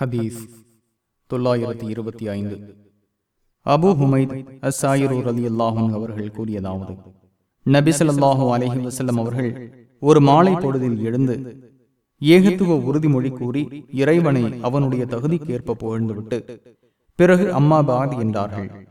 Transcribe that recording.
ஹதீஸ் தொள்ளாயிரத்தி இருபத்தி ஐந்து. அபு ஹுமைத் அசாயிரூர் அலி அல்லாஹும் அவர்கள் கூறியதாவது நபிசல்லாஹு அலஹி வசல்லம் அவர்கள் ஒரு மாலை பொழுதில் எழுந்து ஏகத்துவ உறுதிமொழி கூறி இறைவனை அவனுடைய தகுதிக்கேற்ப புகழ்ந்துவிட்டு பிறகு அம்மா பாத் என்றார்கள்.